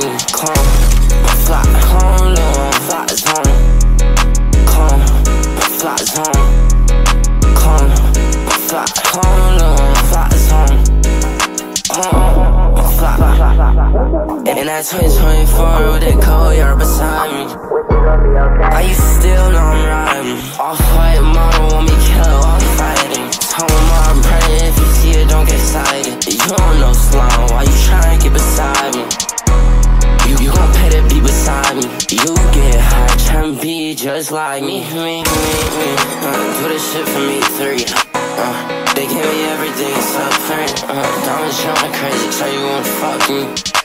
me. My fly home, little fly. Clone, my fly. Clone, my fly home, little fly. Oh, my fly. In that 2024 with that cold yard beside me. Used to still know I'm riding. Off white model want me while we fighting. Told him I'm praying if you see it, don't get excited. You don't know Sloan, why you trying to get beside just like me. Me, me, me. Uh, do this shit for me, three. Uh, they give me everything except free. Uh, diamonds shine crazy, so you won't fuck me.